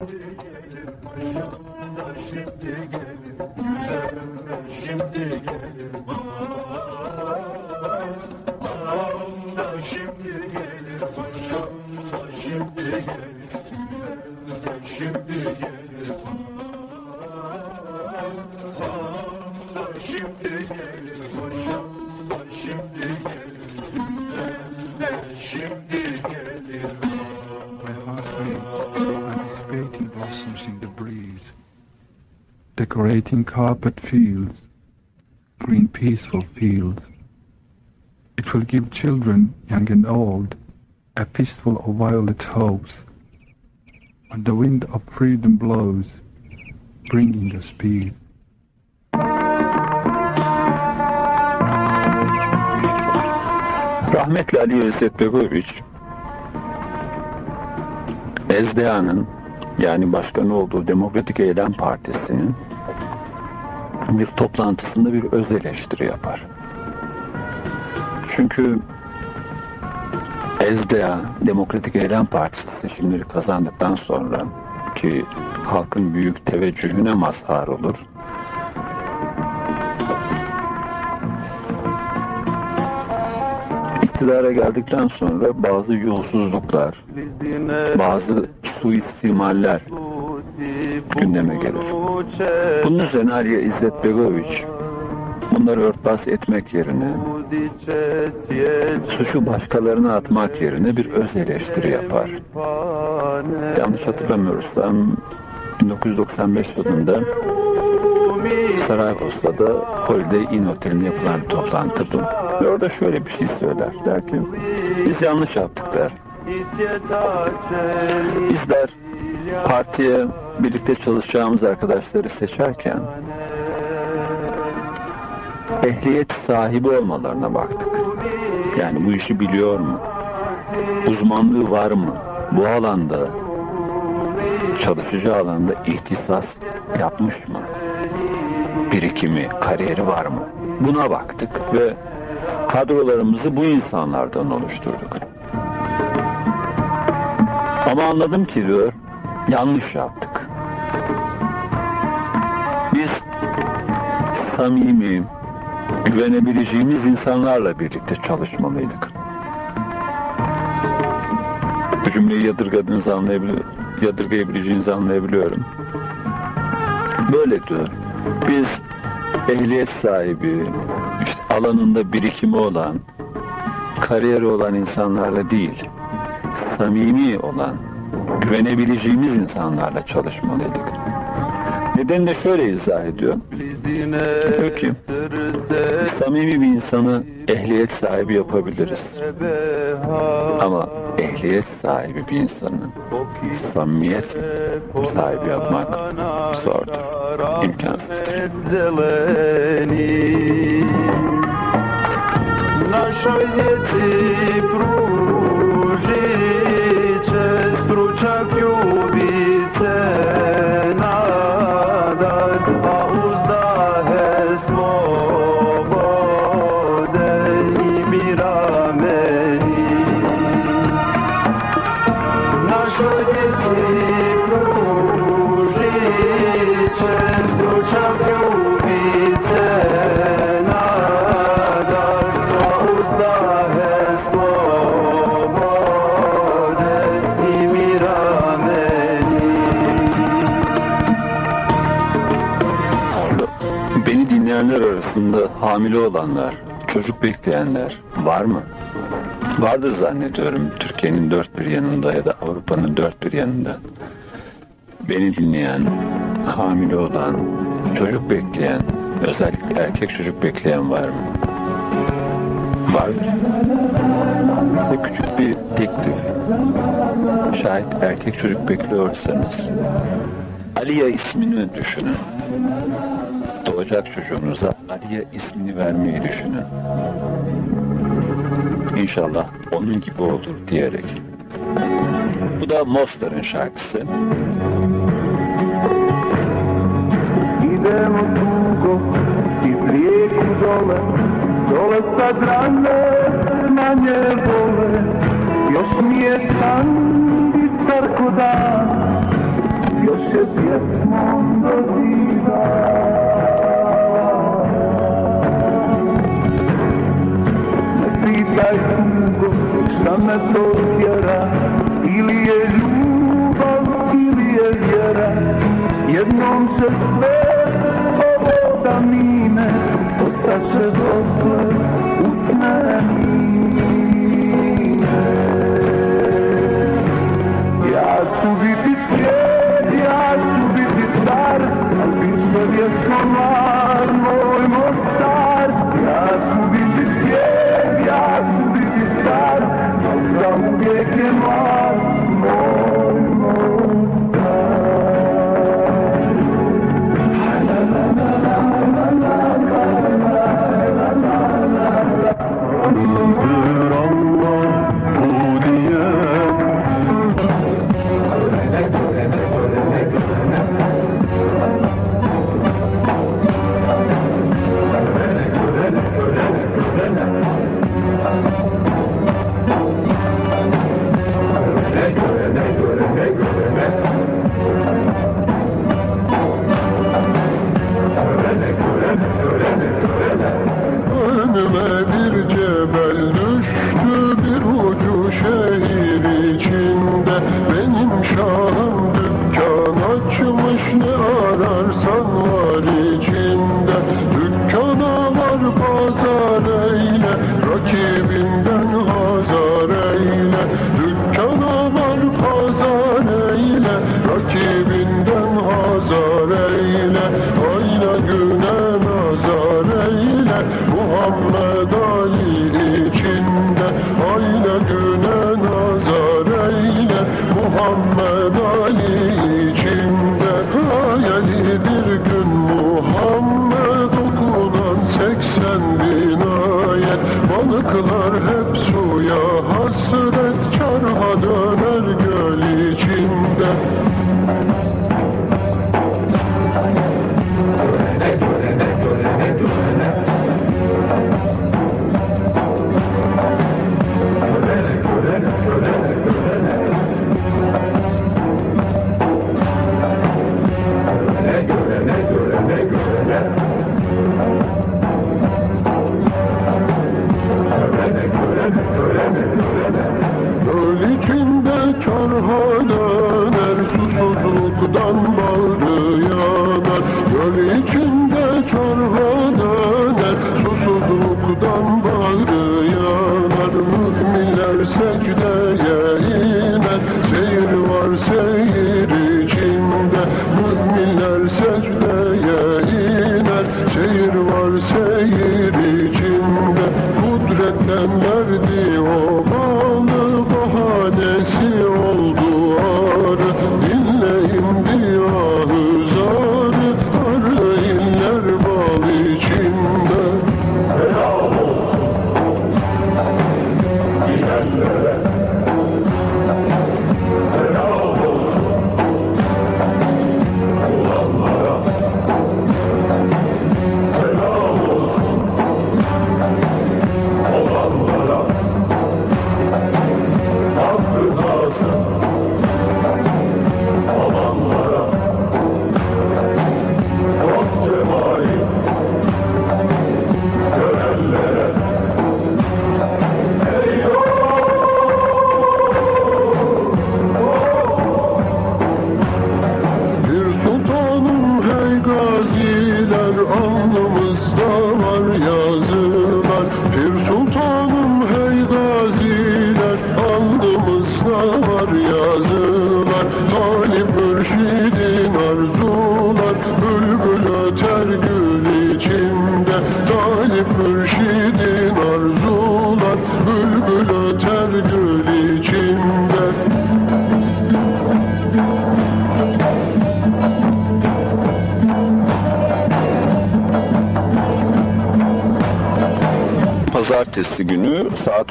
şimdi gelir, güzelim de şimdi gelir. Decorating carpet fields, green peaceful fields. It will give children, young and old, a peaceful of violet hopes. When the wind of freedom blows, bringing us peace. Rahmetli Ali İzzet Begoviç, SDA'nın yani başkanı olduğu Demokratik Eylem Partisi'nin bir toplantısında bir öz eleştiri yapar. Çünkü SDA, Demokratik Eylem Partisi seçimleri kazandıktan sonra ki halkın büyük teveccühüne mazhar olur. İktidara geldikten sonra bazı yolsuzluklar, bazı suistimaller gündeme gelir. Bunun üzerine Aliye İzzet Begoviç bunları örtbas etmek yerine suçu başkalarına atmak yerine bir öz eleştiri yapar. Yanlış hatırlamıyorsam 1995 yılında Saraybosna'da Holiday Inn Oteli'nde yapılan bir toplantı bu. Ve orada şöyle bir şey söyler. Der ki biz yanlış yaptık der. Bizler partiye birlikte çalışacağımız arkadaşları seçerken ehliyet sahibi olmalarına baktık. Yani bu işi biliyor mu? Uzmanlığı var mı? Bu alanda çalışacağı alanda ihtisas yapmış mı? Birikimi, kariyeri var mı? Buna baktık ve kadrolarımızı bu insanlardan oluşturduk. Ama anladım ki diyor, yanlış yaptık. Biz samimi, güvenebileceğimiz insanlarla birlikte çalışmalıydık. Bu cümleyi yadırgadığınızı anlayabiliyorum. Yadırgayabileceğinizi anlayabiliyorum. Böyle diyor. Biz ehliyet sahibi, işte alanında birikimi olan, kariyeri olan insanlarla değil, samimi olan, güvenebileceğimiz insanlarla çalışmalıydık. Neden de şöyle izah ediyor. Diyor ki, samimi bir insanı ehliyet sahibi yapabiliriz. Ama ehliyet sahibi bir insanı samimiyet sahibi yapmak zordur, imkansızdır. Нашoj djeci pružiće Stručak ljubice hamile olanlar, çocuk bekleyenler var mı? Vardır zannediyorum Türkiye'nin dört bir yanında ya da Avrupa'nın dört bir yanında. Beni dinleyen, hamile olan, çocuk bekleyen, özellikle erkek çocuk bekleyen var mı? Vardır. Size küçük bir teklif. Şayet erkek çocuk bekliyorsanız Aliye ismini düşünün doğacak çocuğunuza Ali'ye ismini vermeyi düşünün. İnşallah onun gibi olur diyerek. Bu da Mostar'ın şarkısı. Idemo tugo iz dole, dole sa drane manje vole. Još mi je san i starko dan, još je pjesmom do ja jugo, šta me to tjera, ili je ljubav, ili je vjera, jednom se sve ovo da mine, ostaše dokle usne. Ja ću biti svijet, ja ću biti star, a ti se vječno mlad,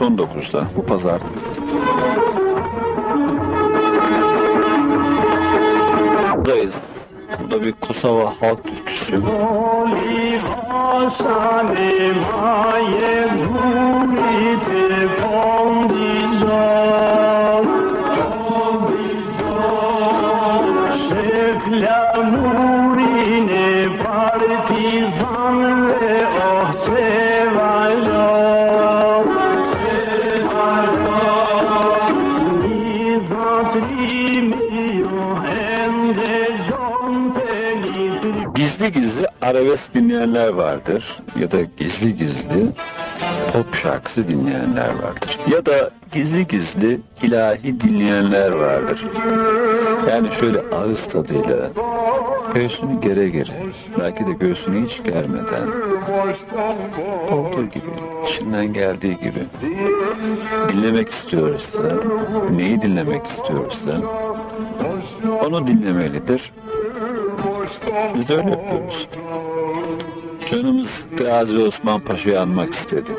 19'da bu pazar. Buradayız. Burada bir Kosova halk türküsü. Arabesk dinleyenler vardır ya da gizli gizli pop şarkısı dinleyenler vardır. Ya da gizli gizli ilahi dinleyenler vardır. Yani şöyle ağız tadıyla göğsünü gere gere belki de göğsünü hiç germeden olduğu gibi içinden geldiği gibi dinlemek istiyorsa neyi dinlemek istiyorsa onu dinlemelidir. Biz de öyle yapıyoruz. Canımız Gazi Osman Paşa'yı anmak istedi.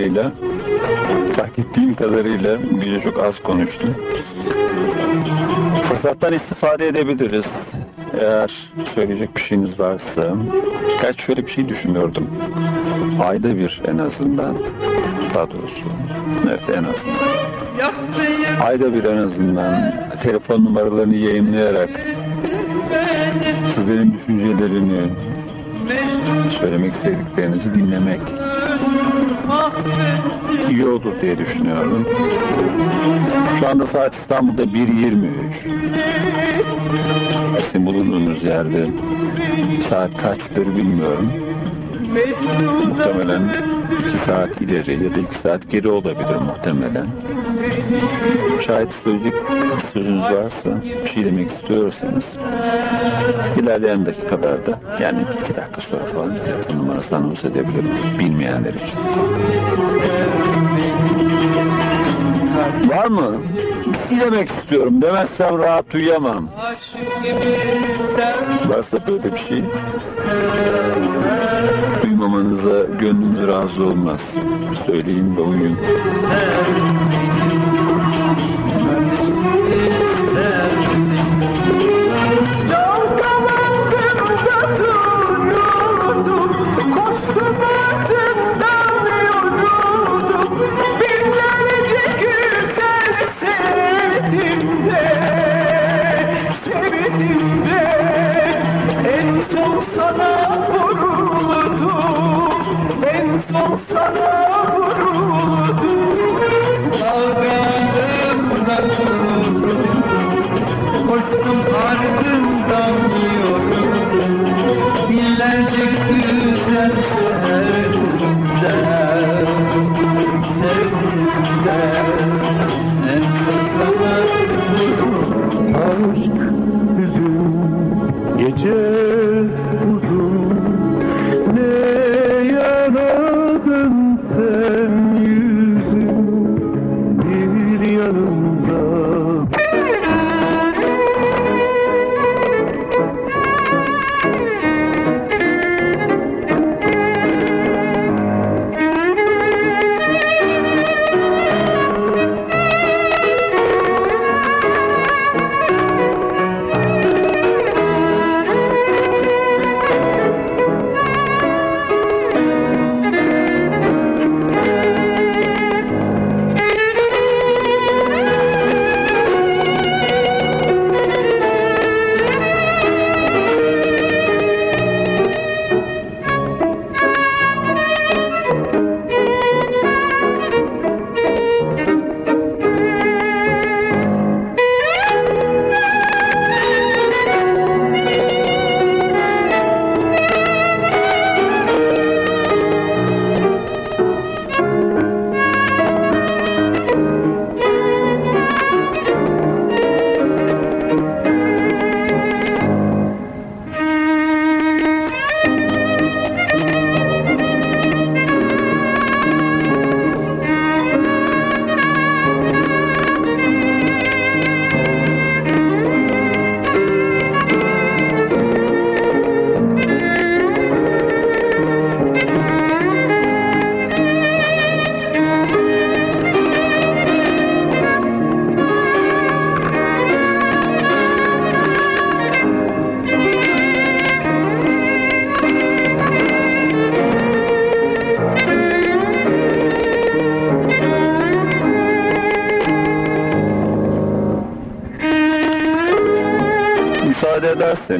Kadarıyla. Fark ettiğim kadarıyla gece çok az konuştum. Fırsattan istifade edebiliriz. Eğer söyleyecek bir şeyiniz varsa. Gerçi şöyle bir şey düşünüyordum. Ayda bir en azından. Daha doğrusu. Evet en azından. Ayda bir en azından telefon numaralarını yayınlayarak sizlerin düşüncelerini, söylemek istediklerinizi dinlemek iyi olur diye düşünüyorum. Şu anda saat İstanbul'da 1.23. Sizin bulunduğunuz yerde saat kaçtır bilmiyorum. Muhtemelen 2 saat ileri ya da 2 saat geri olabilir muhtemelen. Şayet söyleyecek sözünüz varsa, bir şey demek istiyorsanız ilerleyen dakikalarda yani 2 dakika sonra falan telefon numarasını anons edebilirim bilmeyenler için. Var mı? Bir demek istiyorum. Demezsem rahat uyuyamam. Varsa böyle bir şey. Duymamanıza gönlümüz razı olmaz. Söyleyin ve uyuyun. En son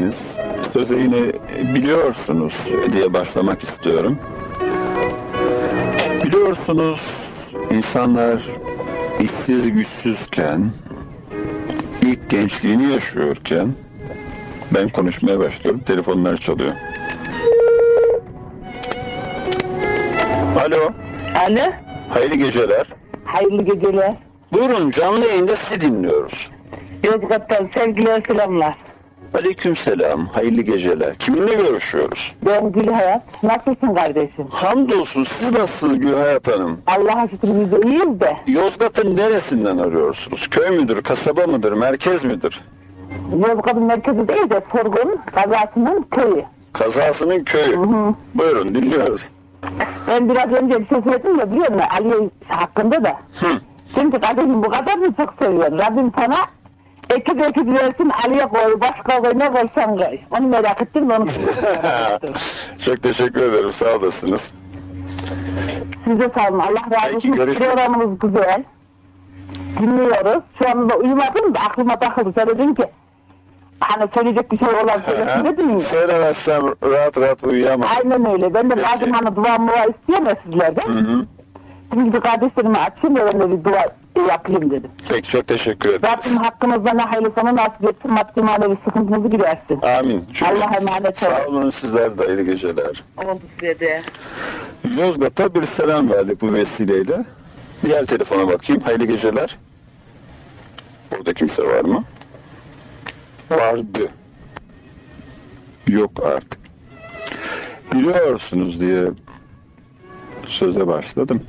müsaade ederseniz söze yine biliyorsunuz diye başlamak istiyorum. Biliyorsunuz insanlar işsiz güçsüzken, ilk gençliğini yaşıyorken ben konuşmaya başlıyorum. Telefonlar çalıyor. Alo, Alo, hayırlı geceler. hayırlı geceler. Buyurun canlı yayında sizi dinliyoruz. Yozgat'tan sevgiler selamlar. Aleyküm selam, hayırlı geceler. Kiminle görüşüyoruz? Ben Gül Hayat. Nasılsın kardeşim? Hamdolsun siz nasılsınız Gülhayat Hanım? Allah'a şükür biz de iyiyiz de. Yozgat'ın neresinden arıyorsunuz? Köy müdür, kasaba mıdır, merkez midir? Yozgat'ın merkezi değil de Sorgun kazasının köyü. Kazasının köyü. Buyurun dinliyoruz. Ben biraz önce bir şey söyledim ya biliyor musun Ali hakkında da. Hı. Şimdi kardeşim bu kadar mı çok seviyorum. Rabbim sana ekip ekip versin Ali'ye koy, başka koy, ne koysan koy. Onu merak ettim de onu Çok teşekkür ederim, sağ olasınız. Size sağ olun. Allah razı olsun. Programınız güzel. Dinliyoruz. Şu anda uyumadım da aklıma takıldı. Söyledin ki hani söyleyecek bir şey olan söylesin dedin ya. Söylemezsem rahat rahat uyuyamam. Aynen öyle. Ben de bazen hani dua muva istiyorum ya sizlerden. Hı hı. Şimdi kardeşlerime açayım da ben de bir dua yapayım dedim. Peki çok teşekkür ederim. Rabbim hakkınızda ne hayırlısını nasip etsin. Maddi manevi sıkıntınızı gidersin. Amin. Çok- Allah'a emanet Sağ olun. olun sizler de hayırlı geceler. Oldu size de. Yozgat'a bir selam verdik bu vesileyle. Diğer telefona bakayım. Hayırlı geceler. Burada kimse var mı? Vardı. Yok artık. Biliyorsunuz diye söze başladım.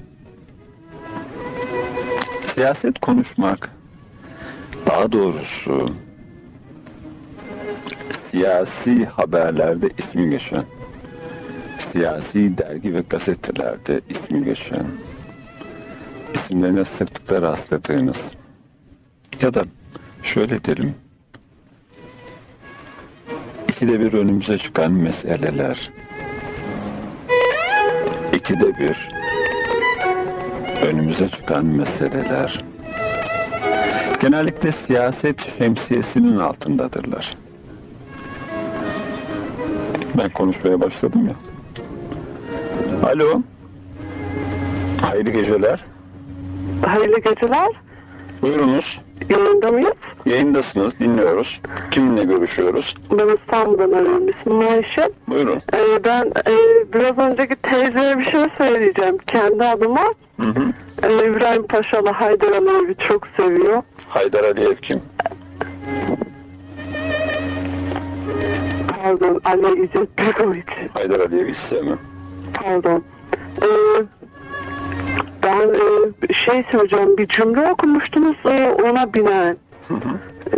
Siyaset konuşmak, daha doğrusu siyasi haberlerde ismi geçen siyasi dergi ve gazetelerde ismi geçen, isimlerine sıklıkla rastladığınız ya da şöyle derim, ikide bir önümüze çıkan meseleler, ikide bir önümüze çıkan meseleler, genellikle siyaset şemsiyesinin altındadırlar. Ben konuşmaya başladım ya. Alo. Hayırlı geceler. Hayırlı geceler. Buyurunuz. Yayında mıyız? Yayındasınız. Dinliyoruz. Kiminle görüşüyoruz? Ben İstanbul'dan arıyorum. İsmim Ayşe. Buyurun. Ee, ben e, biraz önceki teyzeye bir şey söyleyeceğim kendi adıma. Hı hı. Ee, İbrahim Paşalı Haydar Aliyevi çok seviyor. Haydar Aliyev kim? Pardon Ali İzzet Begoviç. Haydar Aliyev istemem. Pardon. Ee, ben e, şey söyleyeceğim. Bir cümle okumuştunuz e, ona binaen. Hı hı. Ee,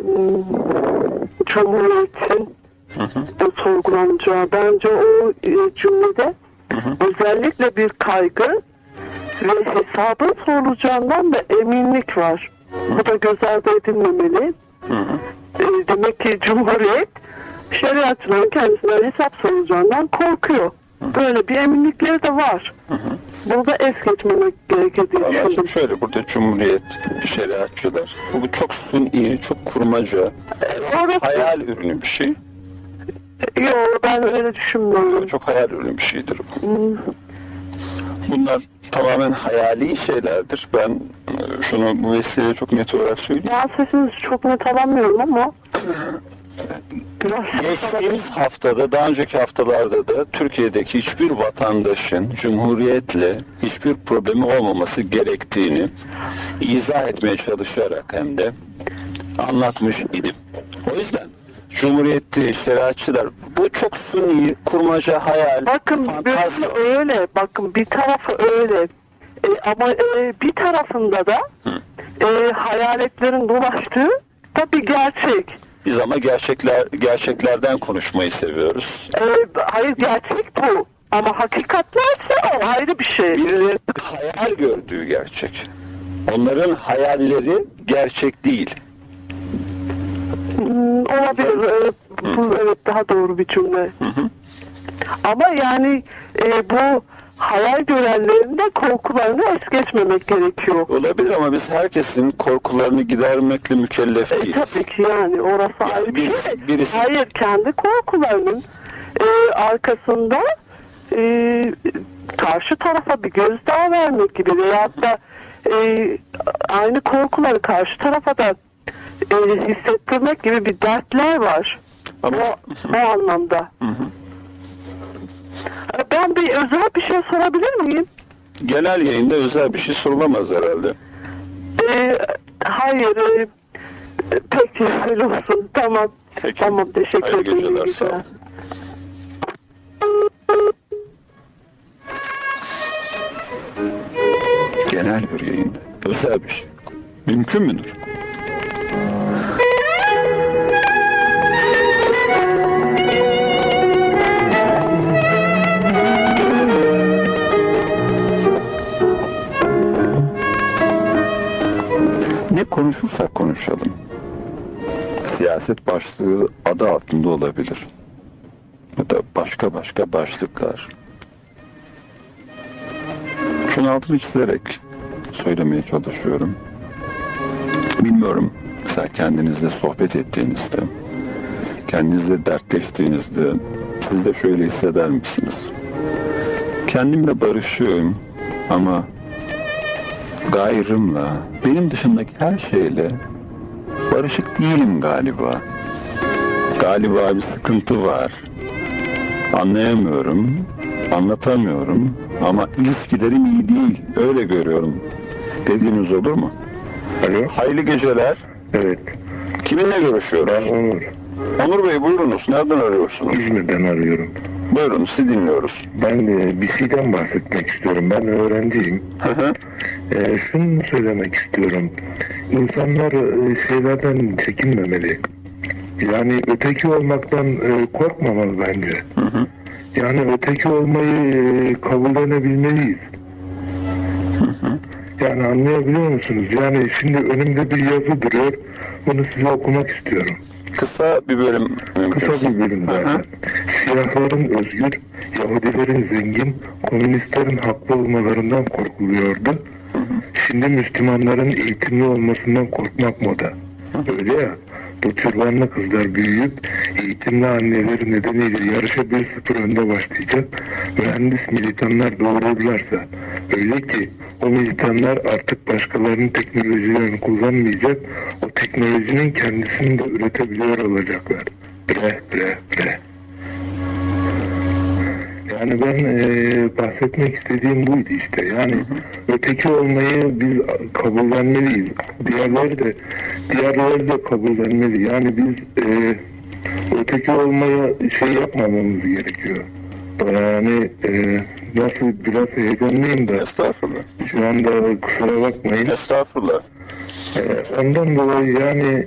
Cumhuriyetin Hı hı. e, sorgulanacağı. Bence o e, cümlede Hı hı. özellikle bir kaygı ve hesabın sorulacağından da eminlik var. Bu da göz ardı edilmemeli. Hı hı. E, demek ki Cumhuriyet şeriatçıların kendisinden hesap sorulacağından korkuyor. Böyle bir eminlikleri de var. Bunu da es geçmemek gerekir diye şöyle burada Cumhuriyet, şeriatçılar. Bu, çok suni, çok kurmaca, Orası, hayal ürünü bir şey. yok ben öyle düşünmüyorum. Çok hayal ürünü bir şeydir bu. Hmm, Bunlar tamamen hayali şeylerdir. Ben e, şunu bu vesileyle çok net olarak söyleyeyim. Ya sesinizi çok net alamıyorum ama Geçtiğimiz haftada, daha önceki haftalarda da Türkiye'deki hiçbir vatandaşın Cumhuriyetle hiçbir problemi olmaması gerektiğini izah etmeye çalışarak hem de anlatmış idim. O yüzden Cumhuriyetli şeriatçılar bu çok suni, kurmaca, hayal, Bakın fantazya. birisi öyle, bakın bir tarafı öyle. E, ama e, bir tarafında da e, hayaletlerin dolaştığı da bir gerçek. Biz ama gerçekler gerçeklerden konuşmayı seviyoruz. E, hayır gerçek bu. Ama hakikatlerse o ayrı bir şey. Birilerinin hayal gördüğü gerçek. Onların hayalleri gerçek değil. Hmm, olabilir. E, bu evet daha doğru bir cümle. Hı hı. Ama yani e, bu hayal görenlerin de korkularını es geçmemek gerekiyor. Olabilir ama biz herkesin korkularını gidermekle mükellef E, değiliz. tabii ki yani orası Yani ayrı bir şey. birisi- birisi- Hayır kendi korkularının e, arkasında e, karşı tarafa bir gözdağı vermek gibi veyahut da e, aynı korkuları karşı tarafa da e, hissettirmek gibi bir dertler var. Ama O, o anlamda. E, Ben bir özel bir şey sorabilir miyim? genel yayında özel bir şey sorulamaz herhalde. E, hayır. E, peki öyle olsun. Tamam. Peki. Tamam teşekkür Hayırlı ederim. geceler, İyi sağ geceler. olun. Genel bir yayında özel bir şey. Mümkün müdür? Ne konuşursak konuşalım. Siyaset başlığı adı altında olabilir. Ya da başka başka başlıklar. Şunu altını çizerek söylemeye çalışıyorum. Bilmiyorum mesela kendinizle sohbet ettiğinizde, kendinizle dertleştiğinizde siz de şöyle hisseder misiniz? Kendimle barışıyorum ama gayrımla, benim dışındaki her şeyle barışık değilim galiba. Galiba bir sıkıntı var. Anlayamıyorum, anlatamıyorum ama ilişkilerim iyi değil, öyle görüyorum dediğiniz olur mu? Alo. Hayırlı geceler. Evet. Kiminle görüşüyoruz? Ben Onur. Onur Bey buyurunuz. Nereden arıyorsunuz? İzmir'den arıyorum. Buyurun sizi dinliyoruz. Ben e, bir şeyden bahsetmek istiyorum. Ben öğrenciyim. Hı hı. E, şunu söylemek istiyorum. İnsanlar e, şeylerden çekinmemeli. Yani öteki olmaktan e, korkmamalı bence. Hı hı. Yani öteki olmayı e, kabullenebilmeliyiz. Yani anlayabiliyor musunuz? Yani şimdi önümde bir yazı duruyor. Bunu size okumak istiyorum. Kısa bir bölüm. Kısa bir bölüm Hı hı. Siyahların özgür, Yahudilerin zengin, komünistlerin haklı olmalarından korkuluyordu. Şimdi Müslümanların eğitimli olmasından korkmak moda. Öyle ya. Bu türbanlı kızlar büyüyüp eğitimli anneleri nedeniyle yarışa 1-0 önde başlayacak. Mühendis militanlar doğrulurlarsa öyle ki o militanlar artık başkalarının teknolojilerini kullanmayacak. O teknolojinin kendisini de üretebiliyor olacaklar. Bre bre bre. Yani ben eee, bahsetmek istediğim buydu işte. Yani öteki olmayı biz kabullenmeliyiz. Diğerleri de diğerleri de kabullenmeli. Yani biz eee, öteki olmaya şey yapmamamız gerekiyor. Yani eee, nasıl biraz heyecanlıyım da Estağfurullah. şu anda kusura bakmayın. Estağfurullah. Eee, ondan dolayı yani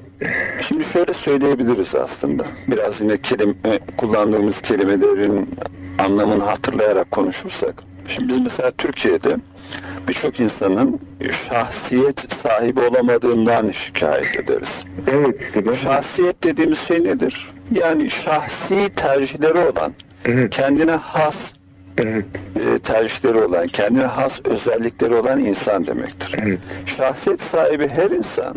Şimdi şöyle söyleyebiliriz aslında. Biraz yine kelime, kullandığımız kelimelerin anlamını hatırlayarak konuşursak. Şimdi biz mesela Türkiye'de birçok insanın şahsiyet sahibi olamadığından şikayet ederiz. evet ben Şahsiyet dediğimiz şey nedir? Yani şahsi tercihleri olan, evet kendine has evet e, tercihleri olan, kendine has özellikleri olan insan demektir. evet Şahsiyet sahibi her insan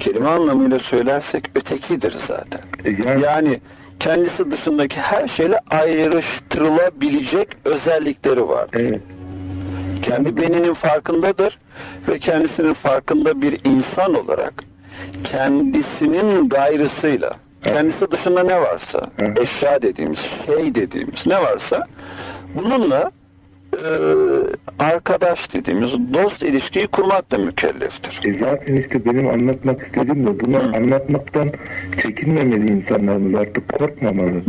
kelime anlamıyla söylersek ötekidir zaten. E, yani, Yani kendisi dışındaki her şeyle ayrıştırılabilecek özellikleri var. evet Kendi beninin farkındadır ve kendisinin farkında bir insan olarak kendisinin gayrısıyla kendisi dışında ne varsa Evet. eşya dediğimiz şey dediğimiz ne varsa bununla e, arkadaş dediğimiz dost ilişkiyi kurmakla mükelleftir. E zaten işte benim anlatmak istediğim de bunu anlatmaktan çekinmemeli insanlarımız artık korkmamalı.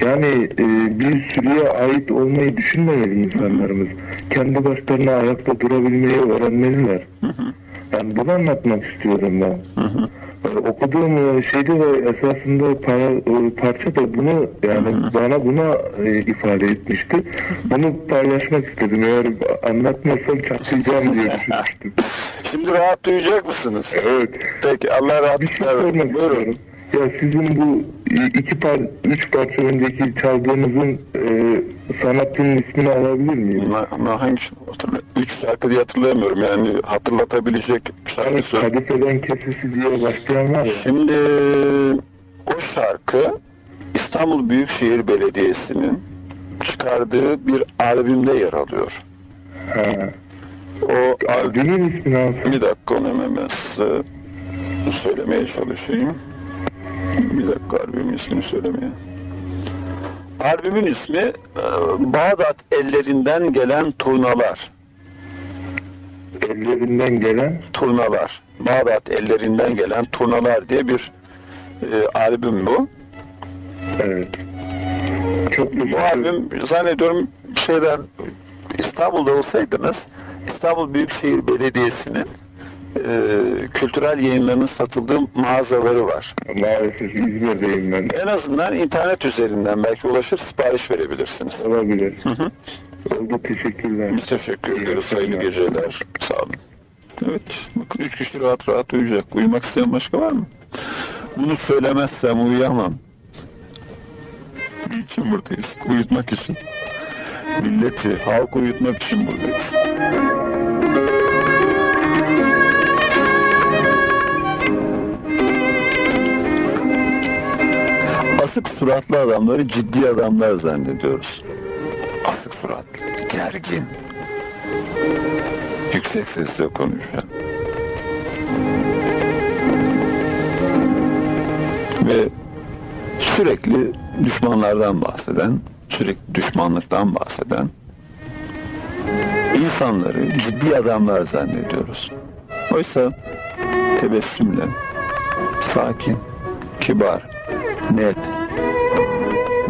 Yani e, bir sürüye ait olmayı düşünmemeli insanlarımız. Kendi başlarına ayakta durabilmeyi öğrenmeliler. Ben bunu anlatmak istiyorum ben. E, okuduğum e, şeyde de esasında par- e, parça da bunu yani bana buna e, ifade etmişti. Bunu paylaşmak istedim. Eğer anlatmazsam çatlayacağım diye düşünmüştüm. Şimdi rahat duyacak mısınız? Evet. Peki Allah Bir şey sormak istiyorum. Ya sizin bu iki par, üç parça önceki çaldığınızın e, sanatçının ismini alabilir miyim? Ama hangi? Üç şarkı diye hatırlayamıyorum yani hatırlatabilecek şarkı söyle. Kadifeden kesesi diye başlayan var ya. Şimdi o şarkı İstanbul Büyükşehir Belediyesi'nin çıkardığı bir albümde yer alıyor. Ha. O albüm Albümün ismini alsın. bir dakika onu hemen ben size söylemeye çalışayım. Bir dakika albümün ismini söylemeye. Albümün ismi e, Bağdat ellerinden gelen turnalar. Ellerinden gelen Turnalar. Bağdat ellerinden gelen turnalar diye bir e, albüm bu. evet. Çok Bu albüm zannediyorum şeyden İstanbul'da olsaydınız İstanbul Büyükşehir Belediyesi'nin e, kültürel yayınlarının satıldığı mağazaları var. Maalesef İzmir'deyim ben. En azından internet üzerinden belki ulaşır sipariş verebilirsiniz. Olabilir. Oldu teşekkürler. Biz teşekkür ederiz. Hayırlı geceler. Sağ olun. Evet. Bakın üç kişi rahat rahat uyuyacak. Uyumak isteyen başka var mı? Bunu söylemezsem uyuyamam. Niçin buradayız? Uyutmak için. Milleti, halkı uyutmak için buradayız. Asık suratlı adamları ciddi adamlar zannediyoruz. Asık suratlı, gergin. Yüksek sesle konuşan. Ve sürekli düşmanlardan bahseden, sürekli düşmanlıktan bahseden insanları ciddi adamlar zannediyoruz. Oysa tebessümle, sakin, kibar, net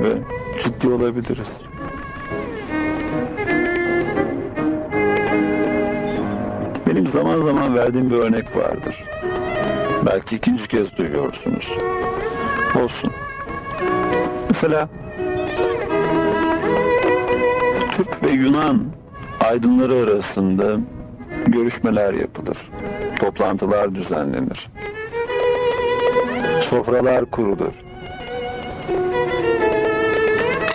ve ciddi olabiliriz. Benim zaman zaman verdiğim bir örnek vardır. Belki ikinci kez duyuyorsunuz. Olsun. Mesela Türk ve Yunan aydınları arasında görüşmeler yapılır. Toplantılar düzenlenir. Sofralar kurulur.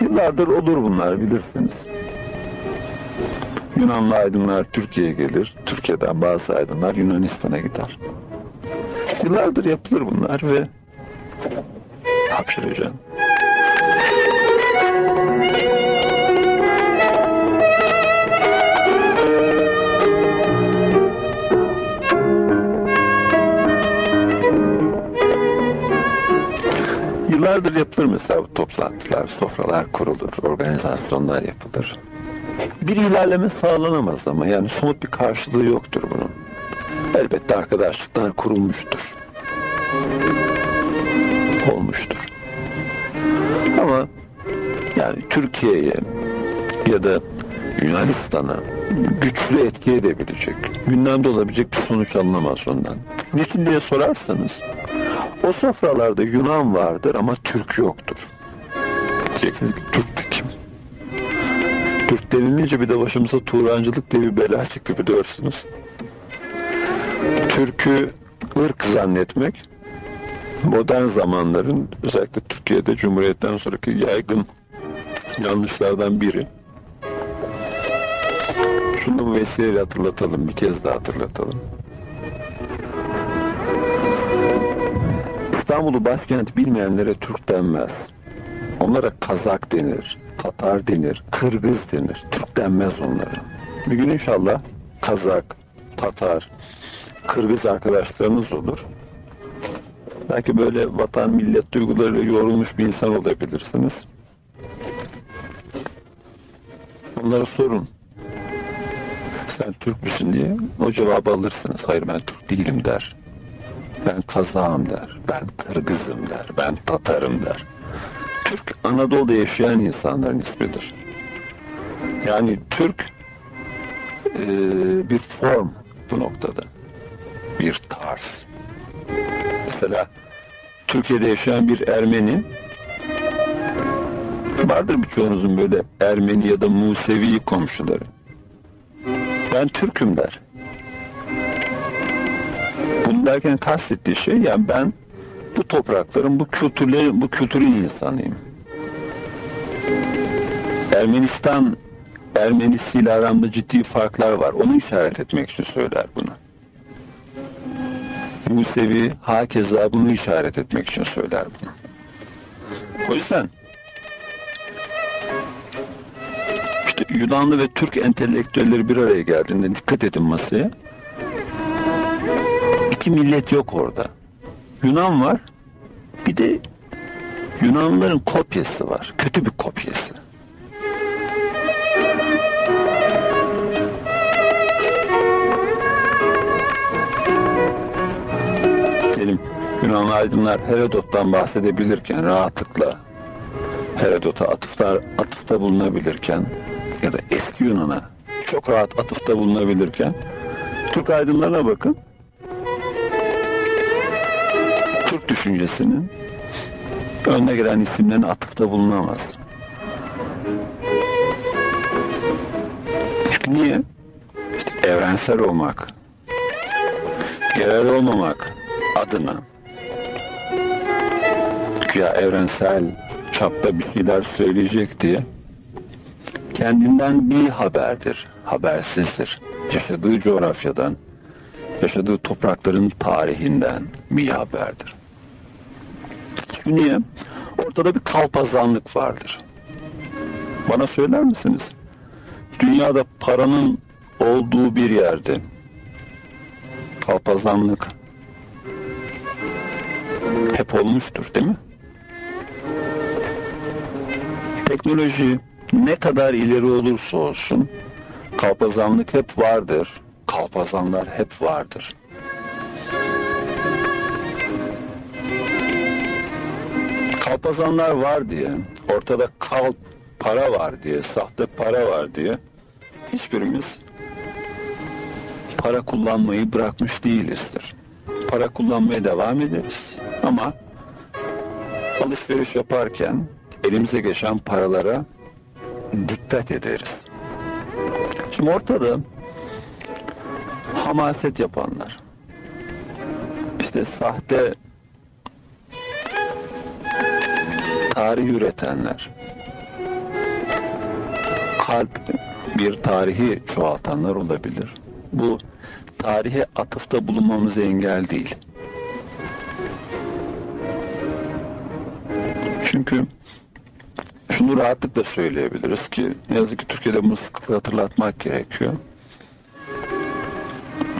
Yıllardır olur bunlar bilirsiniz. Yunanlı aydınlar Türkiye'ye gelir. Türkiye'den bazı aydınlar Yunanistan'a gider. Yıllardır yapılır bunlar ve hapşıracağım. Yıllardır yapılır mesela toplantılar, sofralar kurulur, organizasyonlar yapılır. Bir ilerleme sağlanamaz ama yani somut bir karşılığı yoktur bunun. Elbette arkadaşlıklar kurulmuştur. Olmuştur. Ama yani Türkiye'ye ya da Yunanistan'a güçlü etki edebilecek, gündemde olabilecek bir sonuç alınamaz ondan. Niçin diye sorarsanız o sofralarda Yunan vardır ama Türk yoktur. Diyeceksiniz Türk de kim? Türk denilince bir de başımıza Turancılık diye bir bela çıktı biliyorsunuz. Türk'ü ırk zannetmek modern zamanların özellikle Türkiye'de Cumhuriyet'ten sonraki yaygın yanlışlardan biri. Şunu vesileyle hatırlatalım, bir kez daha hatırlatalım. İstanbul'u başkent bilmeyenlere Türk denmez. Onlara Kazak denir, Tatar denir, Kırgız denir. Türk denmez onlara. Bir gün inşallah Kazak, Tatar, Kırgız arkadaşlarınız olur. Belki böyle vatan millet duygularıyla yorulmuş bir insan olabilirsiniz. Onlara sorun. Sen Türk müsün diye o cevabı alırsınız. Hayır ben Türk değilim der. Ben Kazağım der. Ben Kırgızım der. Ben Tatarım der. Türk Anadolu'da yaşayan insanların ismidir. Yani Türk e, bir form bu noktada. Bir tarz. Mesela Türkiye'de yaşayan bir Ermeni vardır birçoğunuzun böyle Ermeni ya da Musevi komşuları. Ben Türk'üm der. Bunu derken kastettiği şey yani ben bu toprakların, bu kültürlerin, bu kültürün insanıyım. Ermenistan Ermenisi ile aramda ciddi farklar var. Onu işaret etmek için söyler bunu. Musevi hakeza bunu işaret etmek için söyler bunu. O yüzden işte Yunanlı ve Türk entelektüelleri bir araya geldiğinde dikkat edin masaya. İki millet yok orada. Yunan var. Bir de Yunanlıların kopyası var. Kötü bir kopyası. Diyelim Yunanlı aydınlar Herodot'tan bahsedebilirken rahatlıkla Herodot'a atıflar, atıfta bulunabilirken ya da eski Yunan'a çok rahat atıfta bulunabilirken Türk aydınlarına bakın. Türk düşüncesinin önüne gelen isimlerine atıfta bulunamaz. Çünkü niye? İşte evrensel olmak, yerel olmamak adına güya evrensel çapta bir şeyler söyleyecek diye kendinden bir haberdir, habersizdir. Yaşadığı coğrafyadan, yaşadığı toprakların tarihinden bir haberdir. Çünkü niye? Ortada bir kalpazanlık vardır. Bana söyler misiniz? Dünyada paranın olduğu bir yerde kalpazanlık hep olmuştur değil mi? Teknoloji ne kadar ileri olursa olsun kalpazanlık hep vardır. Kalpazanlar hep vardır. Kalpazanlar var diye, ortada kalp para var diye, sahte para var diye hiçbirimiz para kullanmayı bırakmış değilizdir. Para kullanmaya devam ederiz ama alışveriş yaparken elimize geçen paralara dikkat ederiz. Şimdi ortada hamaset yapanlar, işte sahte tarih üretenler, kalp bir tarihi çoğaltanlar olabilir. Bu tarihe atıfta bulunmamıza engel değil. Çünkü şunu rahatlıkla söyleyebiliriz ki ne yazık ki Türkiye'de bunu sıklıkla hatırlatmak gerekiyor.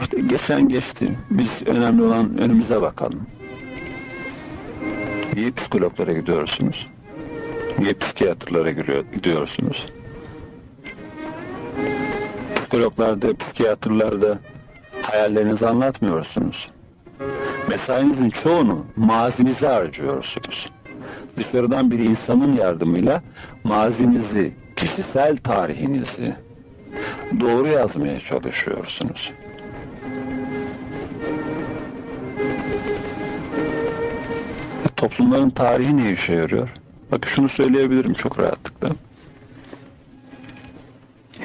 İşte geçen geçti. Biz önemli olan önümüze bakalım. Niye psikologlara gidiyorsunuz? Niye psikiyatrlara gidiyorsunuz? Psikologlarda, psikiyatrlarda hayallerinizi anlatmıyorsunuz. Mesainizin çoğunu mazinize harcıyorsunuz. Dışarıdan bir insanın yardımıyla mazinizi, kişisel tarihinizi doğru yazmaya çalışıyorsunuz. Toplumların tarihi ne işe yarıyor? Bakın şunu söyleyebilirim çok rahatlıkla.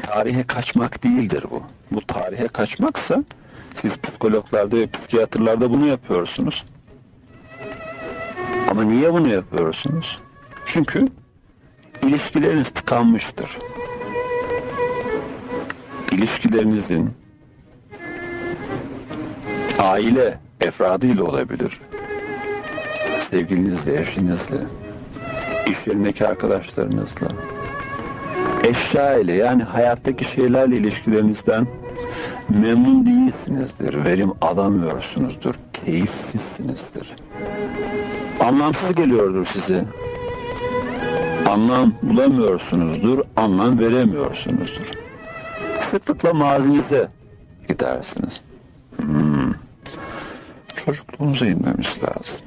Tarihe kaçmak değildir bu. Bu tarihe kaçmaksa siz psikologlarda ve psikiyatrlarda bunu yapıyorsunuz. Ama niye bunu yapıyorsunuz? Çünkü ilişkileriniz tıkanmıştır. İlişkilerinizin aile efradıyla olabilir. Sevgilinizle, eşinizle, iş yerindeki arkadaşlarınızla, eşya ile yani hayattaki şeylerle ilişkilerinizden memnun değilsinizdir, verim alamıyorsunuzdur, keyifsizsinizdir. Anlamsız geliyordur size. Anlam bulamıyorsunuzdur, anlam veremiyorsunuzdur. Sıklıkla mazinize gidersiniz. Hmm. Çocukluğunuza inmemiz lazım.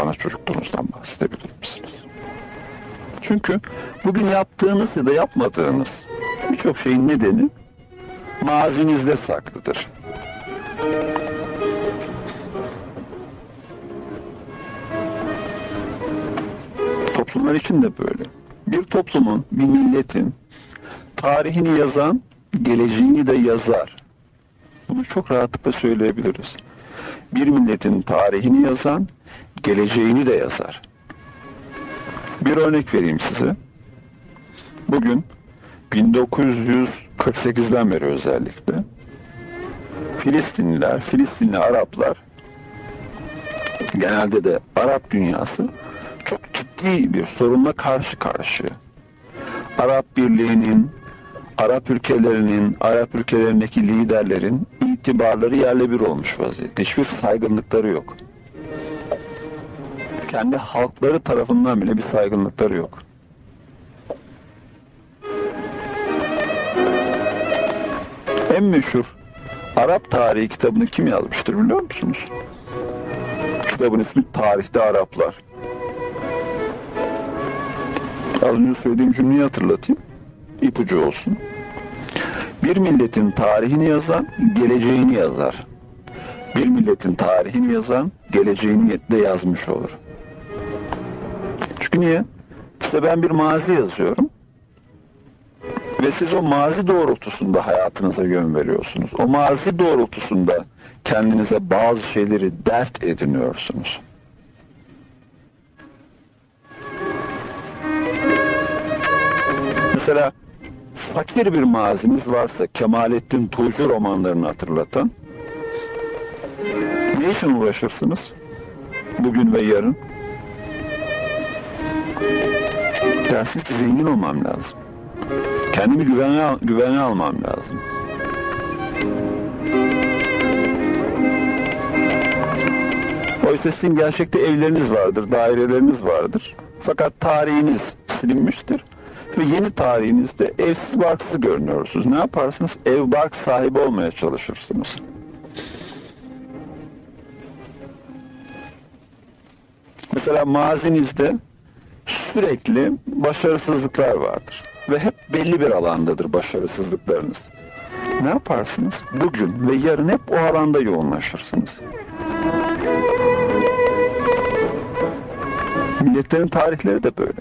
Bana çocukluğunuzdan bahsedebilir misiniz? Çünkü bugün yaptığınız ya da yapmadığınız birçok şeyin nedeni mazinizde saklıdır. Toplumlar için de böyle. Bir toplumun, bir milletin tarihini yazan, geleceğini de yazar. Bunu çok rahatlıkla söyleyebiliriz. Bir milletin tarihini yazan, geleceğini de yazar. Bir örnek vereyim size. bugün 1948'den beri özellikle Filistinliler, Filistinli Araplar genelde de Arap dünyası çok ciddi bir sorunla karşı karşıya. Arap Birliği'nin, Arap ülkelerinin, Arap ülkelerindeki liderlerin itibarları yerle bir olmuş vaziyette. Hiçbir saygınlıkları yok. Kendi halkları tarafından bile bir saygınlıkları yok. En meşhur Arap tarihi kitabını kim yazmıştır biliyor musunuz? Kitabın ismi Tarihte Araplar. Az önce söylediğim cümleyi hatırlatayım. İpucu olsun. Bir milletin tarihini yazan, geleceğini yazar. Bir milletin tarihini yazan, geleceğini de yazmış olur. Niye? İşte ben bir mazi yazıyorum. Ve siz o mazi doğrultusunda hayatınıza yön veriyorsunuz. O mazi doğrultusunda kendinize bazı şeyleri dert ediniyorsunuz. Mesela fakir bir maziniz varsa Kemalettin Tuğcu romanlarını hatırlatan ne için uğraşırsınız? Bugün ve yarın. Tersiz zengin olmam lazım. Kendimi güvene, güvene almam lazım. Oysa sizin gerçekte evleriniz vardır, daireleriniz vardır. Fakat tarihiniz silinmiştir. Ve yeni tarihinizde evsiz barksız görünüyorsunuz. Ne yaparsınız? Ev bark sahibi olmaya çalışırsınız. Mesela mazinizde sürekli başarısızlıklar vardır. Ve hep belli bir alandadır başarısızlıklarınız. Ne yaparsınız? Bugün ve yarın hep o alanda yoğunlaşırsınız. Milletlerin tarihleri de böyle.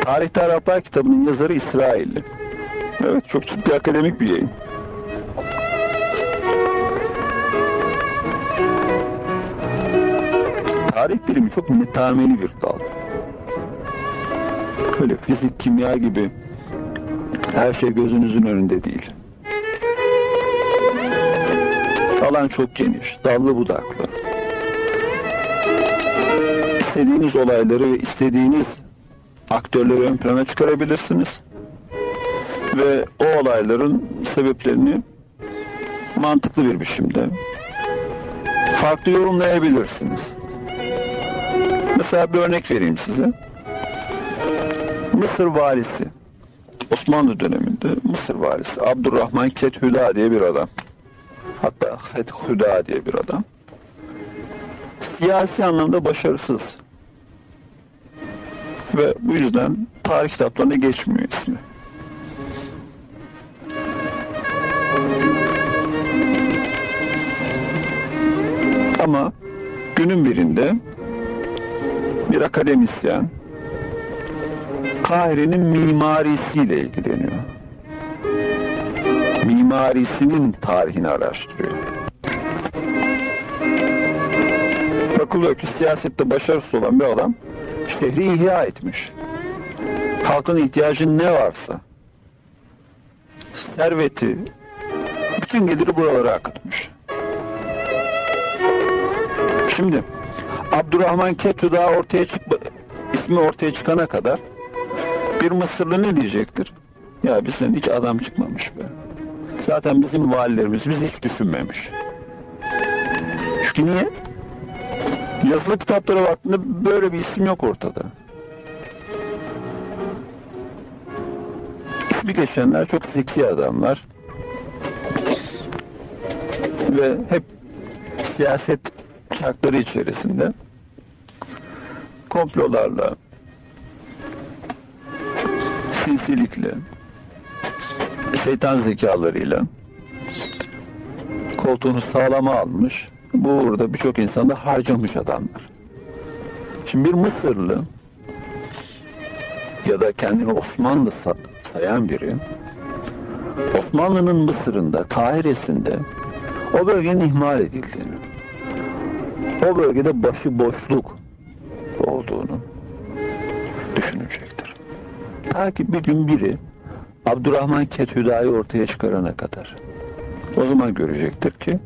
Tarihte Araplar kitabının yazarı İsrailli. Evet çok ciddi akademik bir yayın. Tarih bilimi çok netameli bir dal. Öyle fizik, kimya gibi her şey gözünüzün önünde değil. Alan çok geniş, dallı budaklı. İstediğiniz olayları ve istediğiniz aktörleri ön plana çıkarabilirsiniz. Ve o olayların sebeplerini mantıklı bir biçimde farklı yorumlayabilirsiniz. Mesela bir örnek vereyim size. Mısır valisi, Osmanlı döneminde Mısır valisi Abdurrahman Kethüda diye bir adam. Hatta Kethüda diye bir adam. Siyasi anlamda başarısız. Ve bu yüzden tarih kitaplarına geçmiyor ismi. Ama günün birinde bir akademisyen Kahire'nin mimarisiyle ilgileniyor. Mimarisinin tarihini araştırıyor. Bakılıyor ki siyasette başarısız olan bir adam şehri ihya etmiş. Halkın ihtiyacı ne varsa serveti bütün geliri buralara akıtmış. Şimdi Abdurrahman Ketüda ortaya çıkma, ismi ortaya çıkana kadar bir Mısırlı ne diyecektir? Ya bizden hiç adam çıkmamış be. Zaten bizim valilerimiz bizi hiç düşünmemiş. Çünkü niye? Yazılı kitaplara baktığında böyle bir isim yok ortada. İsmi geçenler çok zeki adamlar. Ve hep siyaset şartları içerisinde komplolarla, sinsilikle, şeytan zekalarıyla koltuğunu sağlama almış, bu uğurda birçok insan da harcamış adamlar. Şimdi bir Mısırlı ya da kendini Osmanlı sa- sayan biri Osmanlı'nın Mısır'ında, Kahire'sinde o bölgenin ihmal edildiğini, o bölgede başı boşluk olduğunu düşünecektir. Ta ki bir gün biri Abdurrahman Kethüda'yı ortaya çıkarana kadar. O zaman görecektir ki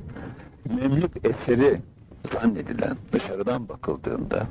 Memlük eseri zannedilen dışarıdan bakıldığında